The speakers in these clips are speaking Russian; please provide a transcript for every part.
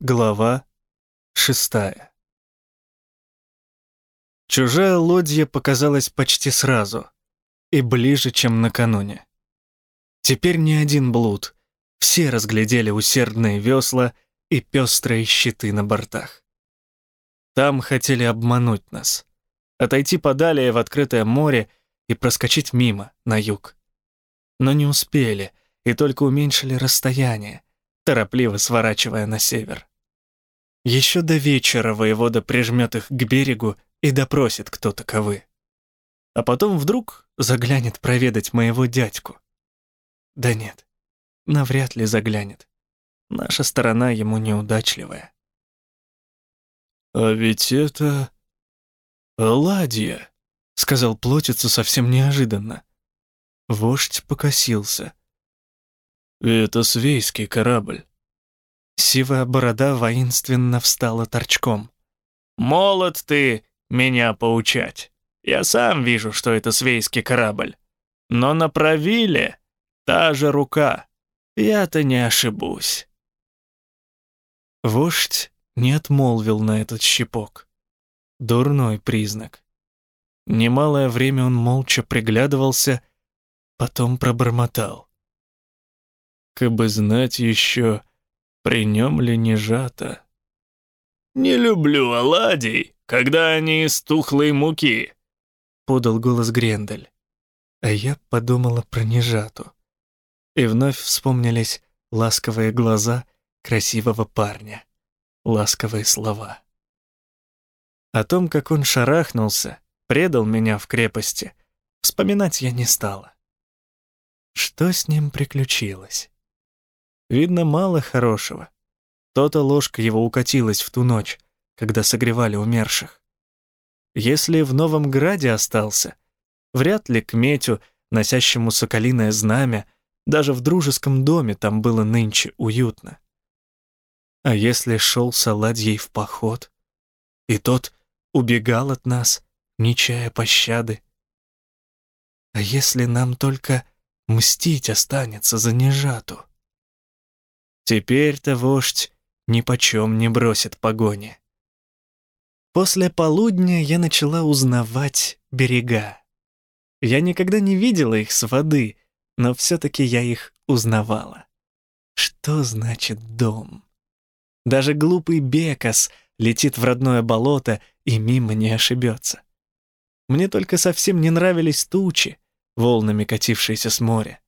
Глава шестая Чужая лодья показалась почти сразу и ближе, чем накануне. Теперь не один блуд, все разглядели усердные весла и пестрые щиты на бортах. Там хотели обмануть нас, отойти подалее в открытое море и проскочить мимо, на юг. Но не успели и только уменьшили расстояние, торопливо сворачивая на север. Еще до вечера воевода прижмет их к берегу и допросит, кто таковы. А потом вдруг заглянет проведать моего дядьку. Да нет, навряд ли заглянет. Наша сторона ему неудачливая. «А ведь это... Ладья», — сказал плотицу совсем неожиданно. Вождь покосился. «Это свейский корабль». Сивая борода воинственно встала торчком. «Молод ты меня поучать. Я сам вижу, что это свейский корабль. Но на правиле та же рука. Я-то не ошибусь». Вождь не отмолвил на этот щепок. Дурной признак. Немалое время он молча приглядывался, потом пробормотал. «Кабы знать еще, при нем ли не жато?» «Не люблю оладий, когда они из тухлой муки», — подал голос Грендель. А я подумала про нежату. И вновь вспомнились ласковые глаза красивого парня, ласковые слова. О том, как он шарахнулся, предал меня в крепости, вспоминать я не стала. Что с ним приключилось? Видно, мало хорошего. То-то ложка его укатилась в ту ночь, когда согревали умерших. Если в Новом Граде остался, вряд ли к Метю, носящему соколиное знамя, даже в дружеском доме там было нынче уютно. А если шел с оладьей в поход, и тот убегал от нас, не чая пощады? А если нам только мстить останется за нежату? Теперь-то вождь ни почем не бросит погони. После полудня я начала узнавать берега. Я никогда не видела их с воды, но все-таки я их узнавала. Что значит дом? Даже глупый Бекас летит в родное болото и мимо не ошибется. Мне только совсем не нравились тучи, волнами катившиеся с моря.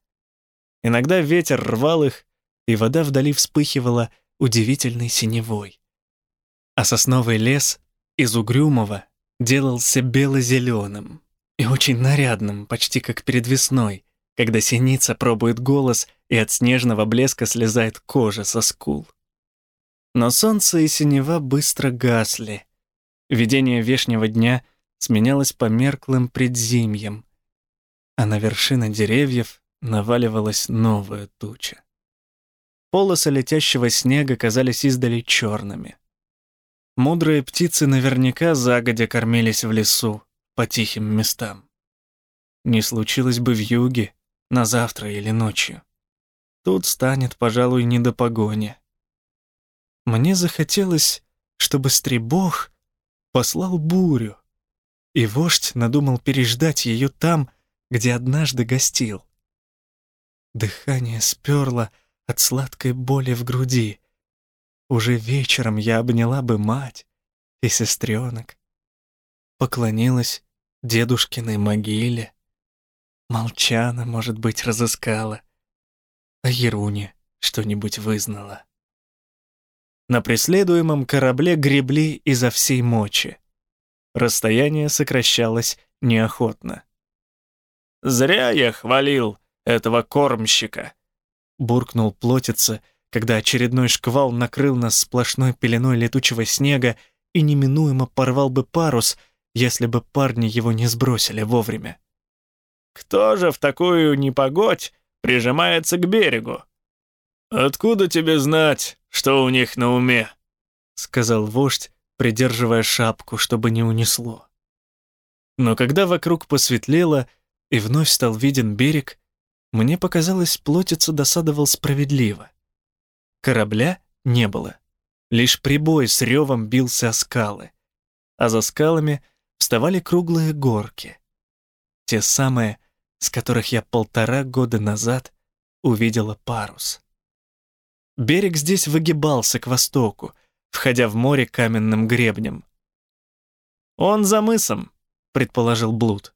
Иногда ветер рвал их, и вода вдали вспыхивала удивительной синевой. А сосновый лес из угрюмого делался бело-зеленым и очень нарядным, почти как перед весной, когда синица пробует голос и от снежного блеска слезает кожа со скул. Но солнце и синева быстро гасли. Видение вешнего дня сменялось померклым предзимьем, а на вершины деревьев наваливалась новая туча. Полосы летящего снега казались издали черными. Мудрые птицы наверняка загодя кормились в лесу, по тихим местам. Не случилось бы в юге, на завтра или ночью. Тут станет, пожалуй, не до погони. Мне захотелось, чтобы Стребог послал бурю, и вождь надумал переждать ее там, где однажды гостил. Дыхание сперло, от сладкой боли в груди. Уже вечером я обняла бы мать и сестренок, поклонилась дедушкиной могиле. Молчана, может быть, разыскала, а Еруне что-нибудь вызнала. На преследуемом корабле гребли изо всей мочи. Расстояние сокращалось неохотно. «Зря я хвалил этого кормщика», буркнул плотица, когда очередной шквал накрыл нас сплошной пеленой летучего снега и неминуемо порвал бы парус, если бы парни его не сбросили вовремя. «Кто же в такую непогодь прижимается к берегу?» «Откуда тебе знать, что у них на уме?» — сказал вождь, придерживая шапку, чтобы не унесло. Но когда вокруг посветлело и вновь стал виден берег, мне показалось, плотица досадовал справедливо. Корабля не было. Лишь прибой с ревом бился о скалы, а за скалами вставали круглые горки. Те самые, с которых я полтора года назад увидела парус. Берег здесь выгибался к востоку, входя в море каменным гребнем. «Он за мысом», — предположил Блуд.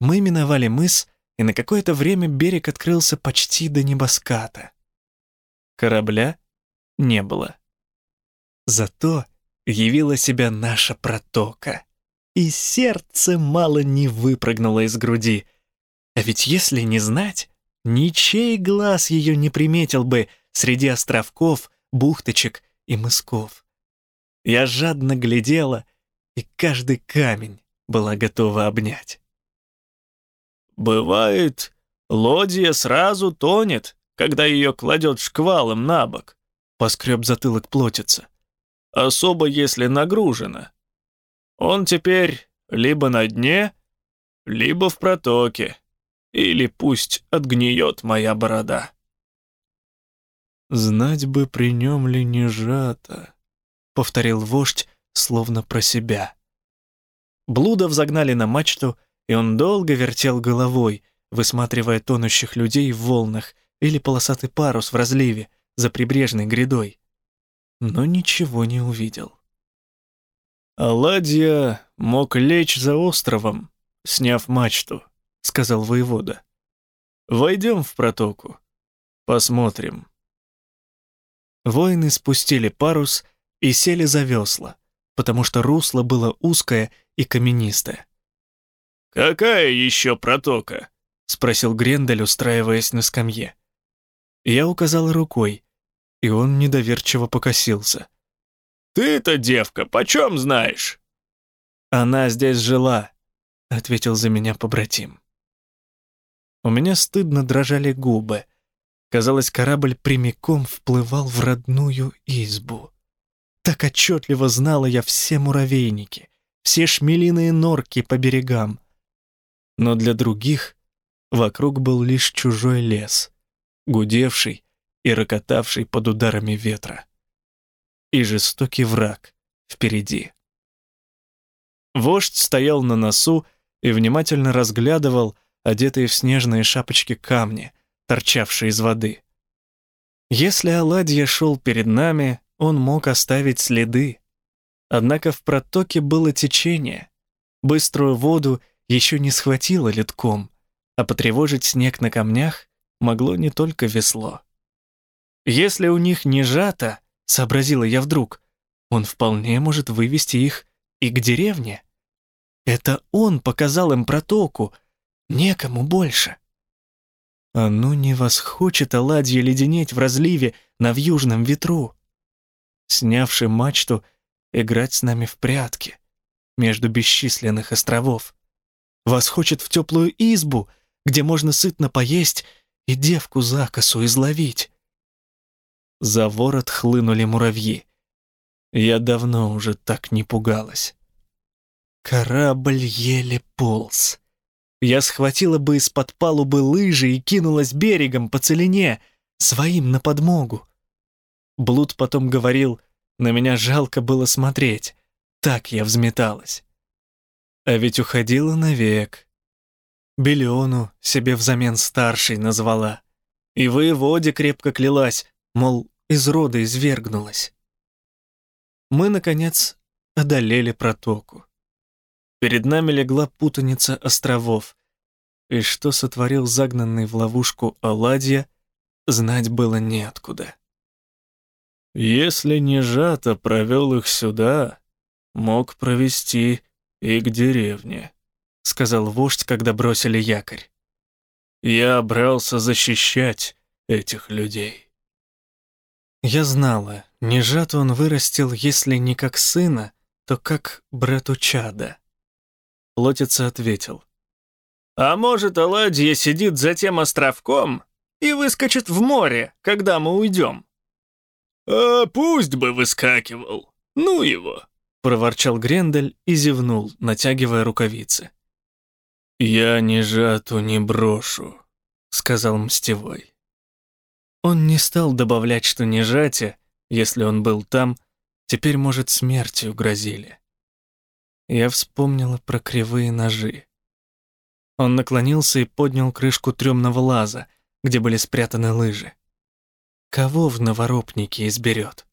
Мы миновали мыс, и на какое-то время берег открылся почти до небоската. Корабля не было. Зато явила себя наша протока. И сердце мало не выпрыгнуло из груди. А ведь если не знать, ничей глаз ее не приметил бы среди островков, бухточек и мысков. Я жадно глядела, и каждый камень была готова обнять. «Бывает, лодья сразу тонет, когда ее кладет шквалом на бок», — поскреб затылок плотится особо если нагружено. Он теперь либо на дне, либо в протоке, или пусть отгниет моя борода. «Знать бы, при нем ли не жато», — повторил вождь, словно про себя. Блудов загнали на мачту, и он долго вертел головой, высматривая тонущих людей в волнах или полосатый парус в разливе за прибрежной грядой но ничего не увидел. «Аладья мог лечь за островом, сняв мачту», — сказал воевода. «Войдем в протоку. Посмотрим». Воины спустили парус и сели за весла, потому что русло было узкое и каменистое. «Какая еще протока?» — спросил Грендель, устраиваясь на скамье. Я указал рукой, и он недоверчиво покосился. «Ты-то, девка, почем знаешь?» «Она здесь жила», — ответил за меня побратим. У меня стыдно дрожали губы. Казалось, корабль прямиком вплывал в родную избу. Так отчетливо знала я все муравейники, все шмелиные норки по берегам. Но для других вокруг был лишь чужой лес, гудевший и рокотавший под ударами ветра. И жестокий враг впереди. Вождь стоял на носу и внимательно разглядывал одетые в снежные шапочки камни, торчавшие из воды. Если оладья шел перед нами, он мог оставить следы. Однако в протоке было течение. Быструю воду еще не схватило литком, а потревожить снег на камнях могло не только весло. Если у них не жато, сообразила я вдруг, он вполне может вывести их и к деревне. Это он показал им протоку, некому больше. А ну не восхочет оладья леденеть в разливе на вьюжном ветру. Снявши мачту, играть с нами в прятки между бесчисленных островов. Восхочет в теплую избу, где можно сытно поесть и девку за косу изловить. За ворот хлынули муравьи. Я давно уже так не пугалась. Корабль еле полз. Я схватила бы из-под палубы лыжи и кинулась берегом по целине, своим на подмогу. Блуд потом говорил, на меня жалко было смотреть. Так я взметалась. А ведь уходила навек. Белену себе взамен старшей назвала. И воеводе крепко клялась, мол, из рода извергнулась. Мы, наконец, одолели протоку. Перед нами легла путаница островов, и что сотворил загнанный в ловушку оладья, знать было неоткуда. Если не жато провел их сюда, мог провести и к деревне, сказал вождь, когда бросили якорь. Я брался защищать этих людей. Я знала, Нежат он вырастил, если не как сына, то как брату чада. Лотица ответил. «А может, Аладья сидит за тем островком и выскочит в море, когда мы уйдем?» «А пусть бы выскакивал, ну его!» Проворчал Грендель и зевнул, натягивая рукавицы. «Я ни жату не брошу», — сказал Мстевой. Он не стал добавлять, что нежатие Если он был там, теперь, может, смертью грозили. Я вспомнила про кривые ножи. Он наклонился и поднял крышку трёмного лаза, где были спрятаны лыжи. Кого в Новоропнике изберет?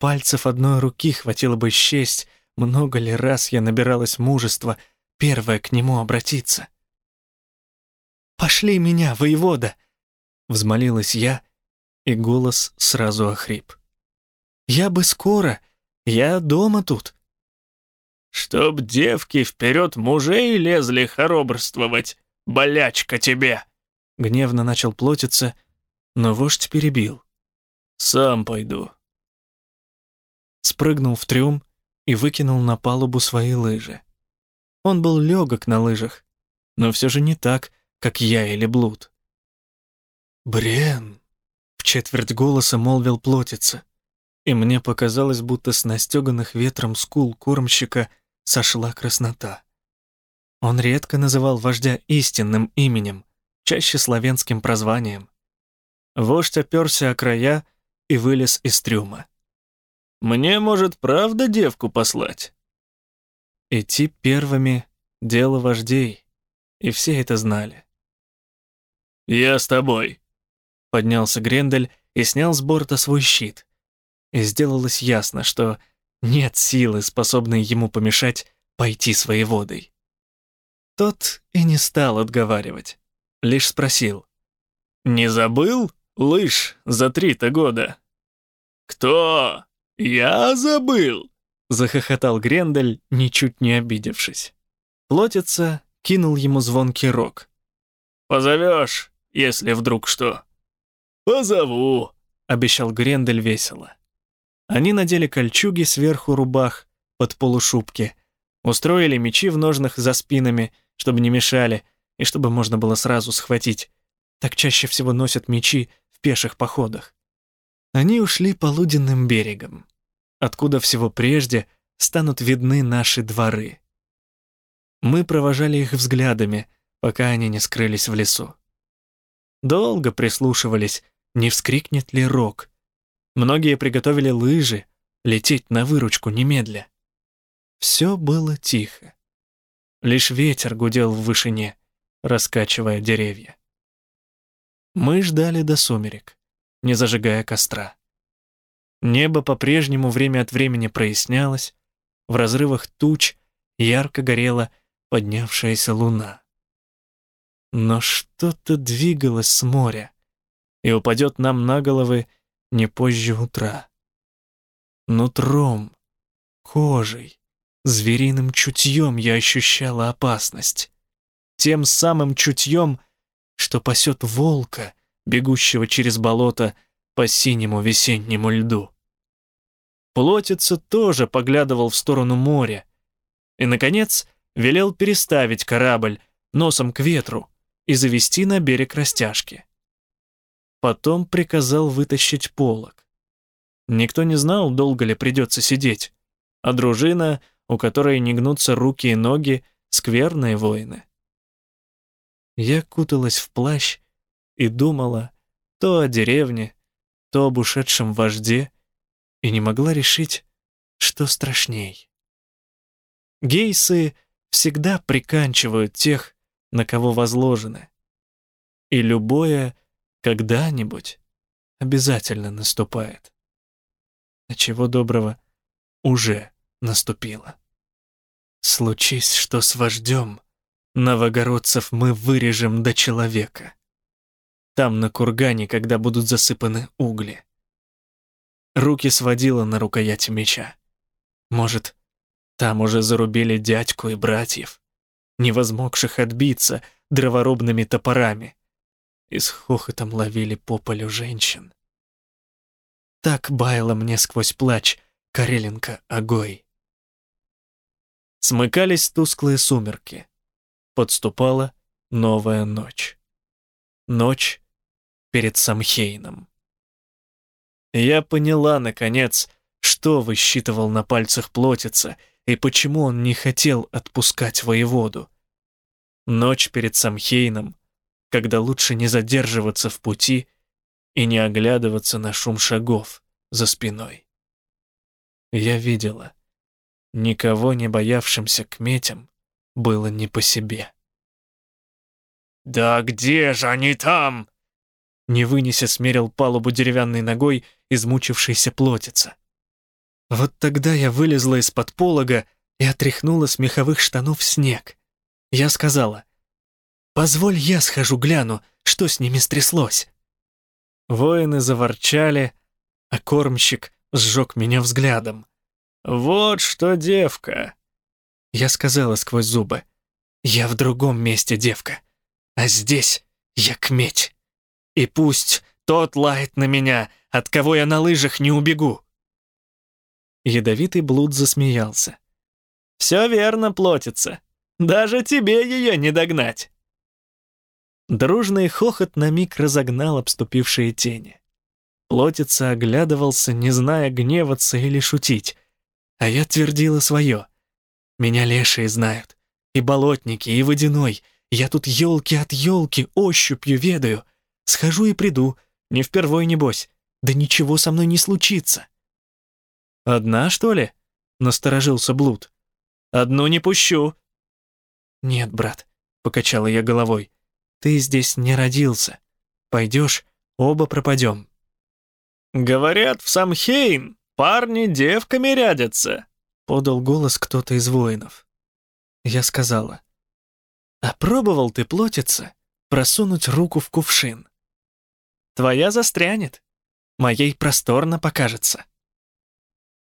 Пальцев одной руки хватило бы счесть, много ли раз я набиралась мужества первое к нему обратиться. «Пошли меня, воевода!» — взмолилась я, и голос сразу охрип. «Я бы скоро, я дома тут». «Чтоб девки вперед мужей лезли хоробрствовать, болячка тебе!» Гневно начал плотиться, но вождь перебил. «Сам пойду». Спрыгнул в трюм и выкинул на палубу свои лыжи. Он был легок на лыжах, но все же не так, как я или Блуд. «Брен!» — в четверть голоса молвил плотица, и мне показалось, будто с настеганных ветром скул кормщика сошла краснота. Он редко называл вождя истинным именем, чаще славянским прозванием. Вождь оперся о края и вылез из трюма. «Мне, может, правда девку послать?» Идти первыми — дело вождей, и все это знали. «Я с тобой», — поднялся Грендель и снял с борта свой щит. И сделалось ясно, что нет силы, способной ему помешать пойти своей водой. Тот и не стал отговаривать, лишь спросил. «Не забыл лыж за три-то года?» «Кто? Я забыл!» — захохотал Грендель, ничуть не обидевшись. Плотица кинул ему звонкий рог. «Позовешь, если вдруг что». «Позову», — обещал Грендель весело. Они надели кольчуги сверху рубах под полушубки, устроили мечи в ножнах за спинами, чтобы не мешали, и чтобы можно было сразу схватить. Так чаще всего носят мечи в пеших походах. Они ушли полуденным берегом, откуда всего прежде станут видны наши дворы. Мы провожали их взглядами, пока они не скрылись в лесу. Долго прислушивались, не вскрикнет ли рог. Многие приготовили лыжи, лететь на выручку немедля. Все было тихо. Лишь ветер гудел в вышине, раскачивая деревья. Мы ждали до сумерек, не зажигая костра. Небо по-прежнему время от времени прояснялось, в разрывах туч ярко горела поднявшаяся луна. Но что-то двигалось с моря и упадет нам на головы не позже утра. Нутром, кожей, звериным чутьем я ощущала опасность. Тем самым чутьем, что пасет волка, бегущего через болото по синему весеннему льду. Плотица тоже поглядывал в сторону моря и, наконец, велел переставить корабль носом к ветру, и завести на берег растяжки. Потом приказал вытащить полог. Никто не знал, долго ли придется сидеть, а дружина, у которой не гнутся руки и ноги, скверные воины. Я куталась в плащ и думала то о деревне, то об ушедшем вожде, и не могла решить, что страшней. Гейсы всегда приканчивают тех, на кого возложены. И любое когда-нибудь обязательно наступает. А чего доброго уже наступило. Случись, что с вождем, новогородцев мы вырежем до человека. Там, на кургане, когда будут засыпаны угли. Руки сводила на рукояти меча. Может, там уже зарубили дядьку и братьев не возмогших отбиться дроворобными топорами, и с хохотом ловили по полю женщин. Так баяла мне сквозь плач Кареленко Огой. Смыкались тусклые сумерки. Подступала новая ночь. Ночь перед Самхейном. Я поняла, наконец, что высчитывал на пальцах плотица — и почему он не хотел отпускать воеводу. Ночь перед Самхейном, когда лучше не задерживаться в пути и не оглядываться на шум шагов, за спиной. Я видела. Никого не боявшимся к метям было не по себе. «Да где же они там?» Не вынеся, смерил палубу деревянной ногой измучившийся плотица. Вот тогда я вылезла из-под полога и отряхнула с меховых штанов снег. Я сказала, «Позволь я схожу гляну, что с ними стряслось». Воины заворчали, а кормщик сжег меня взглядом. «Вот что девка!» Я сказала сквозь зубы, «Я в другом месте девка, а здесь я кметь. И пусть тот лает на меня, от кого я на лыжах не убегу». Ядовитый блуд засмеялся. «Все верно плотится. Даже тебе ее не догнать». Дружный хохот на миг разогнал обступившие тени. Плотица оглядывался, не зная, гневаться или шутить. А я твердила свое. Меня лешие знают. И болотники, и водяной. Я тут елки от елки ощупью ведаю. Схожу и приду. Не впервой, небось. Да ничего со мной не случится. «Одна, что ли?» — насторожился Блуд. «Одну не пущу». «Нет, брат», — покачала я головой. «Ты здесь не родился. Пойдешь, оба пропадем». «Говорят, в Самхейн парни девками рядятся», — подал голос кто-то из воинов. Я сказала, «А пробовал ты плотиться, просунуть руку в кувшин? Твоя застрянет, моей просторно покажется».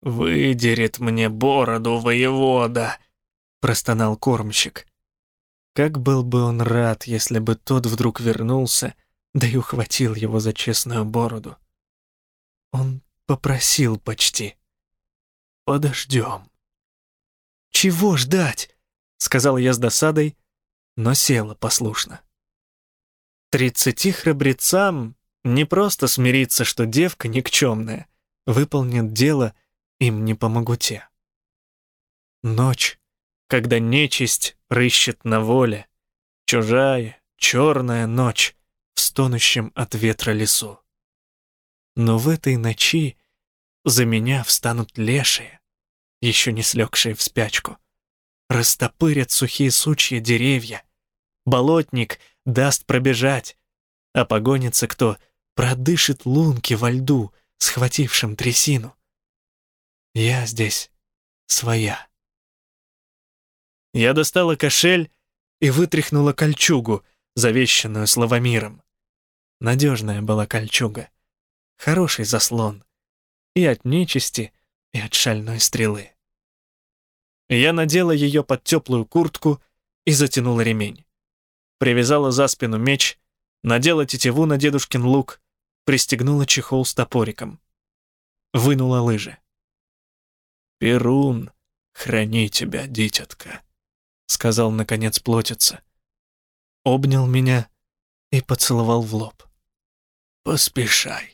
«Выдерет мне бороду воевода», — простонал кормщик. Как был бы он рад, если бы тот вдруг вернулся, да и ухватил его за честную бороду. Он попросил почти. Подождем. «Чего ждать?» — сказал я с досадой, но села послушно. Тридцати храбрецам не просто смириться, что девка никчемная, выполнит дело, им не помогут те. Ночь, когда нечисть рыщет на воле, чужая, черная ночь в стонущем от ветра лесу. Но в этой ночи за меня встанут лешие, еще не слегшие в спячку. Растопырят сухие сучья деревья. Болотник даст пробежать, а погонится кто, продышит лунки во льду, схватившим трясину. Я здесь своя. Я достала кошель и вытряхнула кольчугу, завещанную словомиром. Надежная была кольчуга хороший заслон. И от нечисти, и от шальной стрелы. Я надела ее под теплую куртку и затянула ремень. Привязала за спину меч, надела тетиву на дедушкин лук, пристегнула чехол с топориком. Вынула лыжи. «Перун, храни тебя, дитятка», — сказал, наконец, плотица. Обнял меня и поцеловал в лоб. «Поспешай».